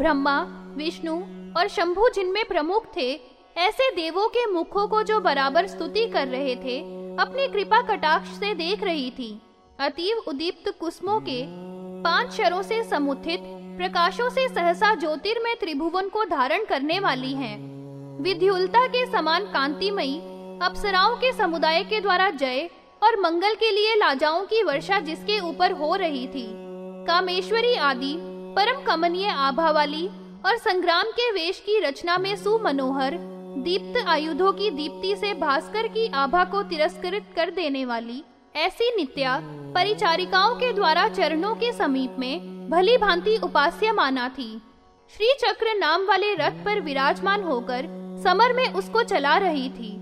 ब्रह्मा, विष्णु और शंभु जिनमें प्रमुख थे, ऐसे देवों के मुखों को जो बराबर स्तुति कर रहे थे, अपनी कृपा कटाक्ष से देख रही थी। अतीव उदीप्त कुसुमों के पाँच शरों से समुत्थित, प्रकाशों से सहसा ज्योतिर्मय त्रिभुवन को धारण करने वाली हैं। विद्युलता के समान कांतिमयी, अप्सराओं के समुदाय के द्वारा जय और मंगल के लिए लाजाओं की वर्षा जिसके ऊपर हो रही थी। कामेश्वरी आदि परम कमनीय आभा वाली और संग्राम के वेश की रचना में सुमनोहर, दीप्त आयुधों की दीप्ति से भास्कर की आभा को तिरस्कृत कर देने वाली, ऐसी नित्या परिचारिकाओं के द्वारा चरणों के समीप में भली भांति उपास्य माना थी। श्री चक्र नाम वाले रथ पर विराजमान होकर समर में उसको चला रही थी।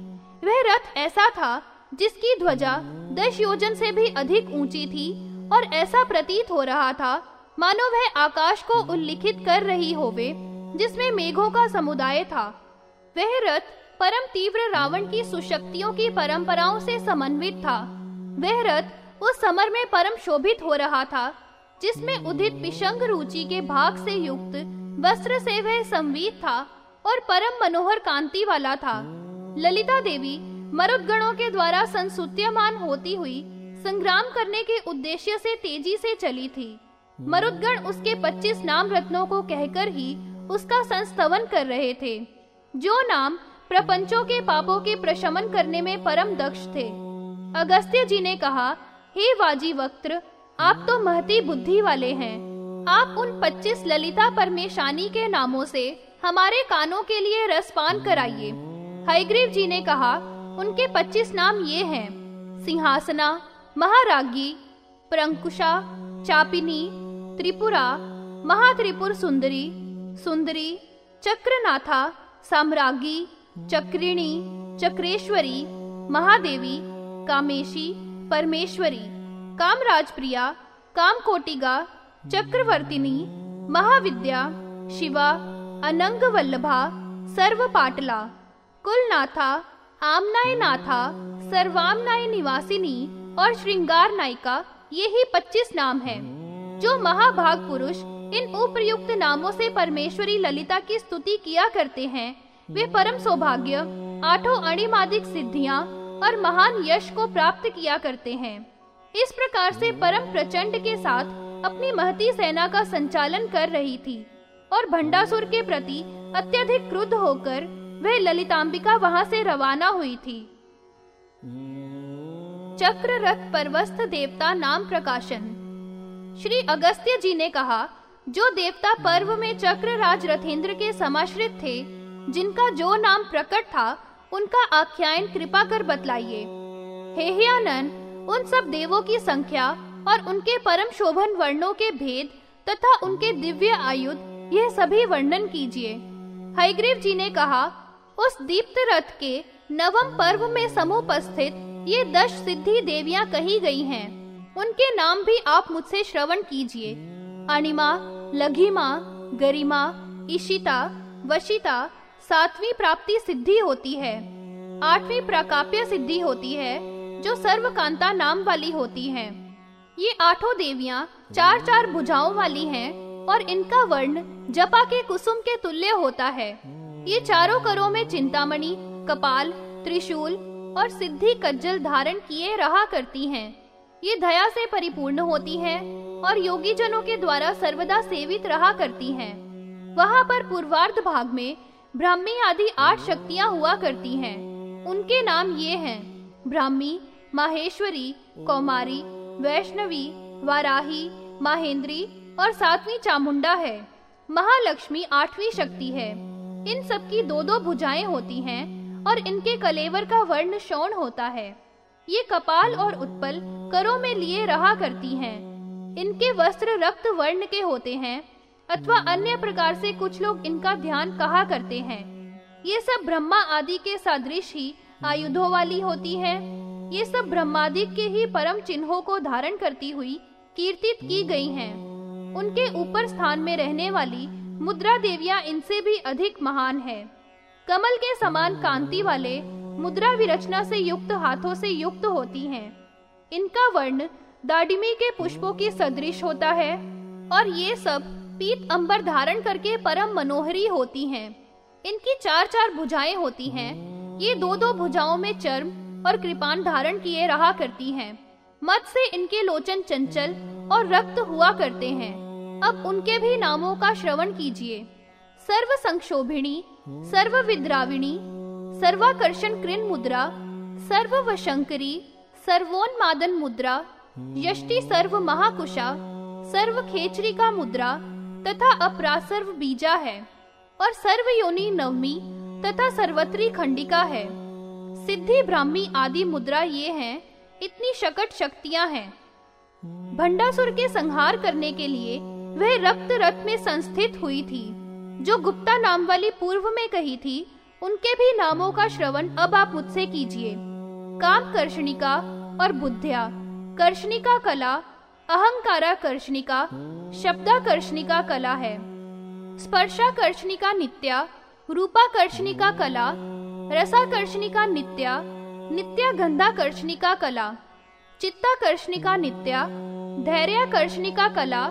वह रथ ऐसा था जिसकी ध्वजा दस योजन से भी अधिक ऊँची थी और ऐसा प्रतीत हो रहा था मानो वह आकाश को उल्लिखित कर रही होवे, जिसमें मेघों का समुदाय था। वह रथ परम तीव्र रावण की सुशक्तियों की परंपराओं से समन्वित था। वह रथ उस समर में परम शोभित हो रहा था, जिसमें उदित पिशंग रुचि के भाग से युक्त वस्त्र से वह संवीत था और परम मनोहर कांति वाला था। ललिता देवी मरुदगणों के द्वारा संसुत्यमान होती हुई संग्राम करने के उद्देश्य से तेज़ी से चली थी। मरुदगण उसके 25 नाम रत्नों को कहकर ही उसका संस्तवन कर रहे थे, जो नाम प्रपंचों के पापों के प्रशमन करने में परम दक्ष थे। अगस्त्य जी ने कहा, हे वाजी वक्त्र, आप तो महती बुद्धि वाले हैं। आप उन 25 ललिता परमेशानी के नामों से हमारे कानों के लिए रसपान कराइए। हयग्रीव जी ने कहा, उनके 25 नाम ये हैं, सिंहासना, महारागी, प्रंकुशा, चापिनी त्रिपुरा, महात्रिपुर सुंदरी सुंदरी, चक्रनाथा, साम्राज्ञी, चक्रिणी, चक्रेश्वरी, महादेवी, कामेशी, परमेश्वरी कामराज प्रिया कामकोटिगा, चक्रवर्तिनी, महाविद्या, शिवा अनंग वल्लभा सर्व पाटला कुलनाथा आमनाय नाथा सर्वामनाय निवासिनी और श्रृंगार नायिका, ये ही पच्चीस नाम हैं। जो महाभाग पुरुष इन उपयुक्त नामों से परमेश्वरी ललिता की स्तुति किया करते हैं, वे परम सौभाग्य, आठों अणिमादिक सिद्धियाँ और महान यश को प्राप्त किया करते हैं। इस प्रकार से परम प्रचंड के साथ अपनी महती सेना का संचालन कर रही थी और भंडासुर के प्रति अत्यधिक क्रुद्ध होकर वह ललितांबिका वहाँ से रवाना हुई थी। चक्र रथ परवस्थ देवता नाम प्रकाशन। श्री अगस्त्य जी ने कहा, जो देवता पर्व में चक्र राज रथेंद्र के समाश्रित थे, जिनका जो नाम प्रकट था, उनका आख्यान कृपा कर बतलाइए। हे उन सब देवों की संख्या और उनके परम शोभन वर्णों के भेद तथा उनके दिव्य आयुध, यह सभी वर्णन कीजिए। हयग्रीव जी ने कहा, उस दीप्त रथ के नवम पर्व में समुपस्थित ये दश सिद्धि देवियाँ कही गई हैं। उनके नाम भी आप मुझसे श्रवण कीजिए। अनिमा, लघिमा, गरिमा इशिता वशिता, सातवीं प्राप्ति सिद्धि होती है। आठवीं प्रकाप्य सिद्धि होती है, जो सर्वकांता नाम वाली होती है। ये आठों देवियाँ चार चार भुजाओं वाली हैं और इनका वर्ण जपा के कुसुम के तुल्य होता है। ये चारों करों में चिंतामणि, कपाल, त्रिशूल और सिद्धि कज्जल धारण किए रहा करती हैं। ये दया से परिपूर्ण होती हैं और योगी जनों के द्वारा सर्वदा सेवित रहा करती हैं। वहाँ पर पूर्वार्ध भाग में ब्राह्मी आदि आठ शक्तियाँ हुआ करती हैं। उनके नाम ये हैं, ब्राह्मी, माहेश्वरी, कौमारी, वैष्णवी, वाराही, महेंद्री और सातवीं चामुंडा है महालक्ष्मी आठवीं शक्ति है इन सबकी दो दो भुजाएँ होती हैं और इनके कलेवर का वर्ण शौन होता है ये कपाल और उत्पल करों में लिए रहा करती हैं। इनके वस्त्र रक्त वर्ण के होते हैं, अथवा अन्य प्रकार से कुछ लोग इनका ध्यान कहा करते हैं। ये सब ब्रह्मा आदि के सदृश ही आयुधों वाली होती है। ये सब ब्रह्मादिक के ही परम चिन्हों को धारण करती हुई कीर्तित की गई हैं। उनके ऊपर स्थान में रहने वाली मुद्रा देवियाँ इनसे भी अधिक महान है। कमल के समान कांति वाले मुद्रा विरचना से युक्त हाथों से युक्त होती हैं। इनका वर्ण दाडिमी के पुष्पों की सदृश होता है और ये सब पीत अंबर धारण करके परम मनोहरी होती हैं। इनकी चार चार भुजाएँ होती हैं। ये दो दो भुजाओं में चर्म और कृपान धारण किए रहा करती हैं। मत से इनके लोचन चंचल और रक्त हुआ करते हैं अब उनके भी नामों का श्रवण कीजिए सर्व संक्षोभिणी सर्व विद्राविणी सर्वाकर्षण कृन मुद्रा सर्व वशंकरी सर्वोन्मादन मुद्रा, यष्टि सर्व महाकुशा सर्व खेचरी का मुद्रा तथा अपरासर्व बीजा है। और सर्व योनि नवमी तथा सर्वत्री खंडिका है। सिद्धि, ब्राह्मी आदि मुद्रा ये हैं, इतनी शकट शक्तियाँ हैं। भंडासुर के संहार करने के लिए वह रक्त रथ में संस्थित हुई थी, जो गुप्ता नाम वाली पूर्व में कही थी उनके भी नामों का श्रवण अब आप मुझसे कीजिए। काम कर्षणिका और बुद्धिया। कर्षणिका कला, अहंकारा कर्षणिका शब्दा कर्षणिका कला है। स्पर्शा कर्षणिका नित्या रूपा कर्षणिका कला रसा कर्षणिका नित्या नित्या गंधा कर्षणिका कला। चित्ता कर्षणिका नित्या धैर्य कर्षणिका कला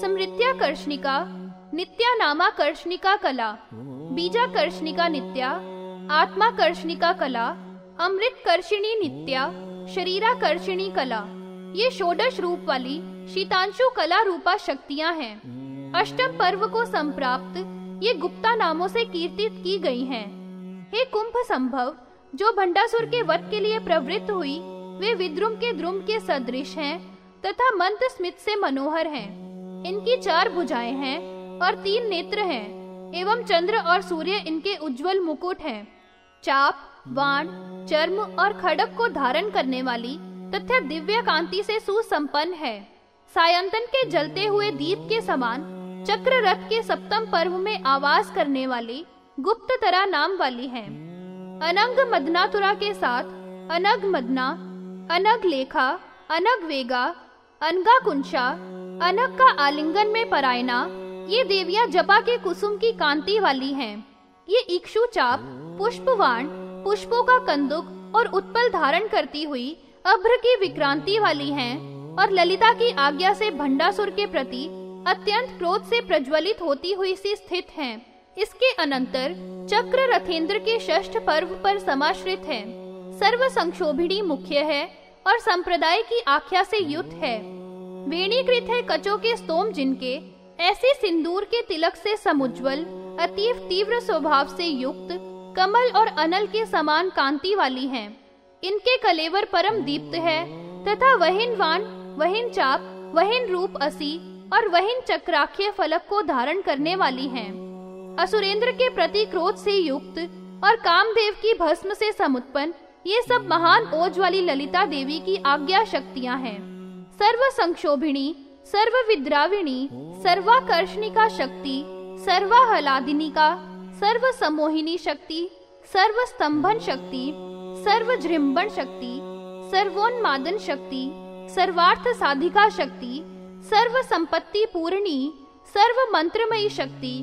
समृत्या कर्षणिका नित्या नामा कर्षणिका कला। बीजा कर्षणिका नित्या आत्मा कर्षणिका कला अमृत कर्षिणी नित्या शरीरा कर्षिणी कला ये षोडश रूप वाली शीतांशु कला रूपा शक्तियाँ हैं अष्टम पर्व को संप्राप्त ये गुप्ता नामों से कीर्तित की गई हैं। हे कुंभ संभव, जो भंडासुर के वध के लिए प्रवृत्त हुई, वे विद्रुम के द्रुम के सदृश हैं, तथा मंत्र स्मित से मनोहर हैं। इनकी चार भुजाएँ हैं और तीन नेत्र हैं एवं चंद्र और सूर्य इनके उज्जवल मुकुट हैं। चाप वाण चर्म और खड़क को धारण करने वाली तथा दिव्य कांति से सुसंपन्न है। सायंतन के जलते हुए दीप के समान चक्र रथ के सप्तम पर्व में आवास करने वाली गुप्त तरा नाम वाली है। अनंग मदनातुरा के साथ अनग मदना, अनग लेखा, अनग वेगा, अनगा कुंशा, अनग का आलिंगन में परायना ये देवियाँ जपा के कुसुम की कांति वाली हैं। ये इक्षु चाप पुष्पवान पुष्पों का कंदुक और उत्पल धारण करती हुई अभ्र की विक्रांति वाली हैं और ललिता की आज्ञा से भंडासुर के प्रति अत्यंत क्रोध से प्रज्वलित होती हुई सी स्थित हैं। इसके अनंतर चक्र रथेंद्र के षष्ठ पर्व पर समाश्रित है सर्व संक्षोभिणी मुख्य है और संप्रदाय की आख्या से युक्त है वेणीकृत है कचो के स्तोम जिनके ऐसे सिंदूर के तिलक से समुज्वल अतीव तीव्र स्वभाव से युक्त, कमल और अनल के समान कांति वाली हैं। इनके कलेवर परम दीप्त है, तथा वहिन वान, वहिन चाप, वहिन रूप असी और वहिन चक्राख्य फलक को धारण करने वाली हैं। असुरेंद्र के प्रति क्रोध से युक्त और कामदेव की भस्म से समुत्पन्न, ये सब महान ओज वाली ललिता देवी की आज्ञा शक्तियाँ हैं सर्व संक्षोभिणी सर्व विद्राविणी सर्वाकर्षणिका शक्ति सर्वाहलादिनिका सर्व समोहिनी शक्ति सर्व स्तंभन शक्ति सर्व जृंबन शक्ति, सर्वोन्मादन शक्ति, सर्वार्थ साधिका शक्ति सर्व संपत्ति पूर्णी सर्व मंत्रमयी शक्ति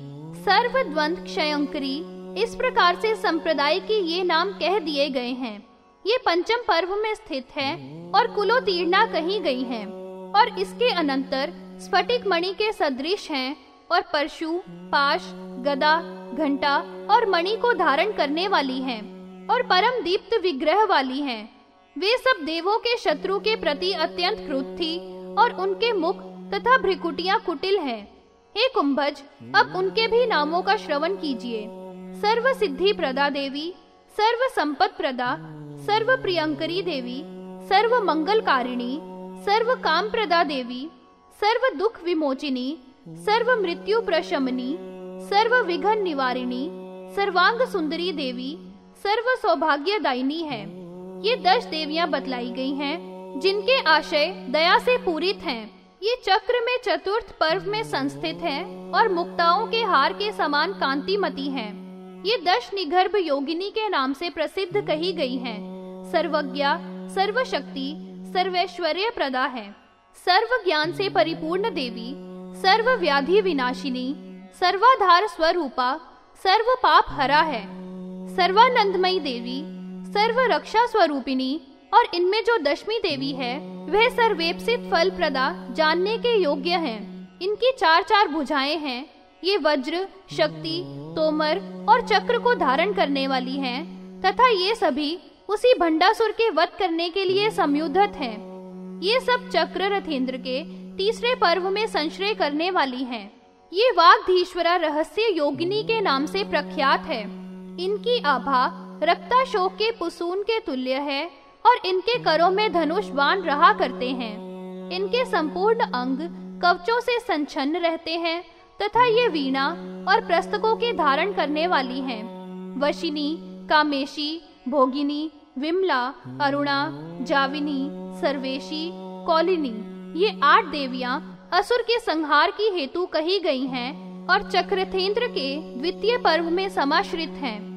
सर्व द्वंद क्षयंकरी इस प्रकार से संप्रदाय के ये नाम कह दिए गए हैं। ये पंचम पर्व में स्थित है और कुलोतीर्णा कही गई है। और इसके अनंतर स्फटिक मणि के सदृश हैं और परशु, पाश, गदा, घंटा और मणि को धारण करने वाली हैं और परम दीप्त विग्रह वाली हैं। वे सब देवों के शत्रु के प्रति अत्यंत क्रुद्ध थी और उनके मुख तथा भ्रिकुटियाँ कुटिल हैं। हे कुंभज, अब उनके भी नामों का श्रवण कीजिए। सर्व सिद्धि प्रदा देवी सर्व संपत प्रदा सर्व प्रियंकरी देवी सर्व मंगलकारिणी सर्व काम प्रदा देवी, सर्व दुख विमोचिनी, सर्व मृत्यु प्रशमनी, सर्व विघन निवारिणी, सर्वांग सुंदरी देवी, सर्व सौभाग्य दायिनी है। ये दस देवियाँ बतलाई गई हैं, जिनके आशय दया से पूरित हैं। ये चक्र में चतुर्थ पर्व में संस्थित हैं और मुक्ताओं के हार के समान कांतिमती हैं। ये दश निगर्भ योगिनी के नाम से प्रसिद्ध कही गई हैं। सर्वज्ञा, सर्वशक्ति सर्वैश्वर्य प्रदा है। सर्व ज्ञान से परिपूर्ण देवी सर्व व्याधि विनाशिनी, सर्वाधार स्वरूपा सर्व पाप हरा है। सर्वानंदमयी देवी सर्व रक्षा स्वरूपिणी और इनमें जो दशमी देवी है, वह सर्वेपसित फल प्रदा जानने के योग्य है। इनकी चार चार भुजाएँ हैं। ये वज्र, शक्ति, तोमर और चक्र को धारण करने वाली हैं, तथा ये सभी उसी भंडासुर के वध करने के लिए संयुद्धत हैं। ये सब चक्र रथेंद्र के तीसरे पर्व में संश्रय करने वाली हैं। ये वागधीश्वरा रहस्य योगिनी के नाम से प्रख्यात है। इनकी आभा रक्ताशोक के पुसून के तुल्य है और इनके करों में धनुष बाण रहा करते हैं। इनके संपूर्ण अंग कवचों से संचन्न रहते हैं तथा ये वीणा और प्रस्तकों के धारण करने वाली हैं। वशिनी, कामेशी, भोगिनी विमला, अरुणा, जाविनी, सर्वेशी, कॉलिनी, ये आठ देवियाँ असुर के संहार की हेतु कही गई हैं और चक्रथेंद्र के द्वितीय पर्व में समाश्रित हैं।